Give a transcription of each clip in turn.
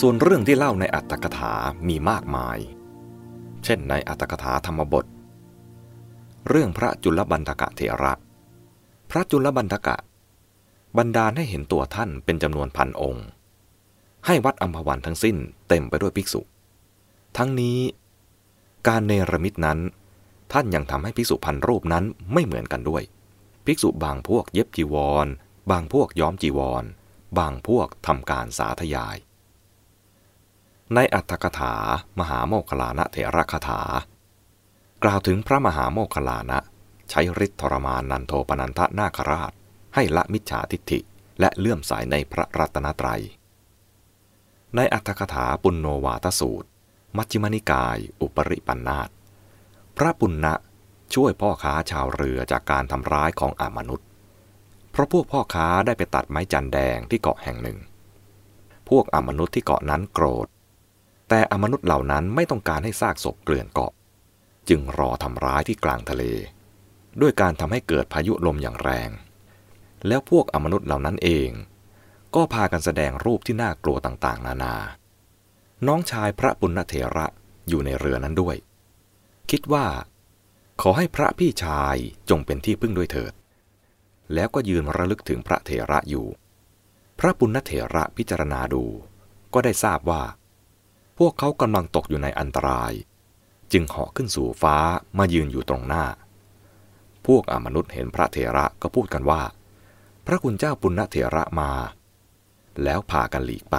ส่วนเรื่องที่เล่าในอัตถกถามีมากมาย เช่นในอัตถกถาธรรมบท เรื่องพระจุลบันทกะเถระ พระจุลบันทกะ บรรดาให้เห็นตัวท่านเป็นจำนวนพันองค์ ให้วัดอัมพวันทั้งสิ้นเต็มไปด้วยภิกษุ ทั้งนี้การเนรมิตนั้น ท่านยังทำให้ภิกษุพันรูปนั้นไม่เหมือนกันด้วย ภิกษุบางพวกเย็บจีวร บางพวกย้อมจีวร บางพวกทำการสาธยาย ในอัตถกถามหาโมคคลานะเถระคถา กล่าวถึงพระมหาโมคคลานะ ใช้ฤทธิทรมานนันโทปนันทนาคราช ให้ละมิจฉาทิฏฐิและเลื่อมสายในพระรัตนตรัย ในอัตถกถาปุณโนวาทสูตร มัชฌิมนิกาย อุปริปันธาตพระปุณณะช่วยพ่อค้าชาวเรือจากการทำร้ายของอมนุษย์ เพราะพวกพ่อค้าได้ไปตัดไม้จันแดงที่เกาะแห่งหนึ่ง พวกอมนุษย์ที่เกาะนั้นโกรธ แต่อมนุษย์เหล่านั้นไม่ต้องการให้ซากศพเกลื่อนเกาะ จึงรอทำร้ายที่กลางทะเล ด้วยการทำให้เกิดพายุลมอย่างแรง แล้วพวกอมนุษย์เหล่านั้นเอง ก็พากันแสดงรูปที่น่ากลัวต่างๆ นานา น้องชายพระปุณณเถระอยู่ในเรือนั้นด้วย คิดว่า ขอให้พระพี่ชายจงเป็นที่พึ่งด้วยเถิด แล้วก็ยืนระลึกถึงพระเถระอยู่ พระปุณณเถระพิจารณาดู ก็ได้ทราบว่า พวกเขากำลังตกอยู่ในอันตราย จึงเหาะขึ้นสู่ฟ้ามายืนอยู่ตรงหน้า พวกอมนุษย์เห็นพระเถระก็พูดกันว่า พระคุณเจ้าปุณณเถระมา แล้วพากันหลีกไป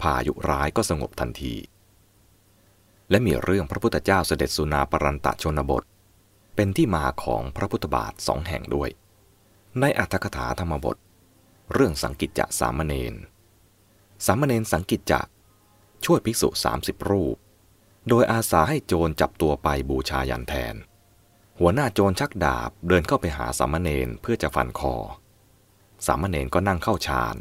พายุร้ายก็สงบทันที และมีเรื่องพระพุทธเจ้าเสด็จสุนาปรันตะชนบท เป็นที่มาของพระพุทธบาทสองแห่งด้วย ในอัตถกถาธรรมบท เรื่องสังกิจจะสามเณรสามเณรสังกิจจะ ช่วยภิกษุสามสิบรูป โดยอาสาให้โจรจับตัวไปบูชายันแทน หัวหน้าโจรชักดาบเดินเข้าไปหาสามเณรเพื่อจะฟันคอ สามเณรก็นั่งเข้าฌาน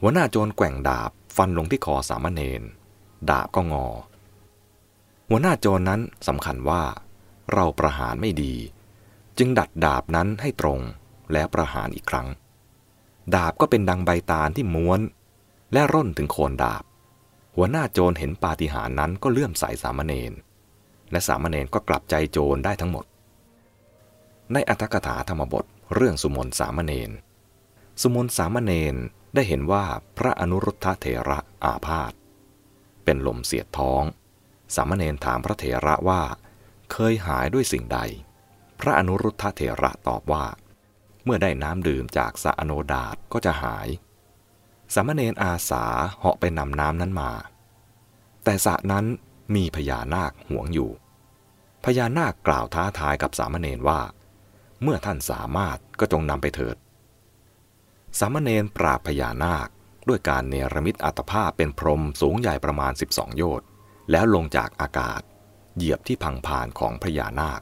หัวหน้าโจรแกว่งดาบฟันลงที่คอสามเณร ดาบก็งอ หัวหน้าโจรนั้นสำคัญว่า เราประหารไม่ดี จึงดัดดาบนั้นให้ตรงแล้วประหารอีกครั้ง ดาบก็เป็นดังใบตาลที่ม้วน และร่นถึงโคนดาบ หัวหน้าโจรเห็นปาฏิหาริย์นั้นก็เลื่อมใสสามเณรและสามเณรก็กลับใจโจรได้ทั้งหมด ในอัตถกถาธรรมบทเรื่องสุมนสามเณรสุมนสามเณรได้เห็นว่าพระอนุรุทธเถระอาพาธเป็นลมเสียดท้อง สามเณรถามพระเถระว่า เคยหายด้วยสิ่งใด พระอนุรุทธเถระตอบว่า เมื่อได้น้ำดื่มจากสะอโนดาตก็จะหาย สามเณรอาสาเหาะไปนำน้ำนั้นมา แต่สระนั้นมีพญานาคห่วงอยู่ พญานาคกล่าวท้าทายกับสามเณรว่า เมื่อท่านสามารถก็จงนำไปเถิด สามเณรปราบพญานาคด้วยการเนรมิตอัตภาพเป็นพรมสูงใหญ่ประมาณ 12 โยชน์แล้วลงจากอากาศ เหยียบที่พังพานของพญานาค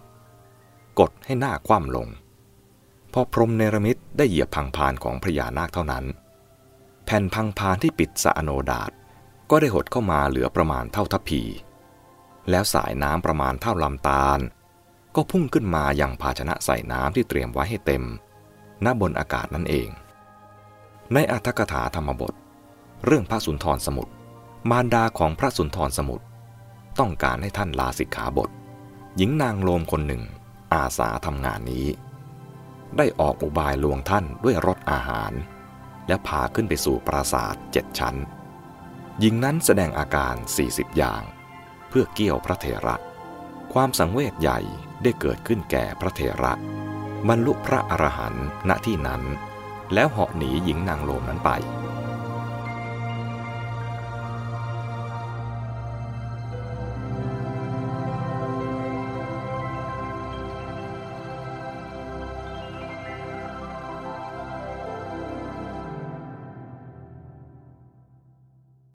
กดให้หน้าคว่ำลง พอพรมเนรมิตได้เหยียบพังพานของพญานาคเท่านั้น แผ่นพังพานที่ปิดสะอโนดาตก็ได้หดเข้ามาเหลือประมาณเท่าทัพพี แล้วสายน้ำประมาณเท่าลำตาล ก็พุ่งขึ้นมาอย่างภาชนะใส่น้ำที่เตรียมไว้ให้เต็มณบนอากาศนั่นเอง ในอัตถกถาธรรมบท เรื่องพระสุนทรสมุทรมารดาของพระสุนทรสมุทรต้องการให้ท่านลาสิกขาบท หญิงนางโลมคนหนึ่ง อาสาทำงานนี้ ได้ออกอุบายลวงท่านด้วยรถอาหาร และพาขึ้นไปสู่ปราสาทเจ็ดชั้น หญิงนั้นแสดงอาการ 40 อย่าง เพื่อเกี่ยวพระเถระ ความสังเวชใหญ่ได้เกิดขึ้นแก่พระเถระบรรลุพระอรหันต์ณที่นั้น แล้วเหาะหนีหญิงนางโลมนั้นไป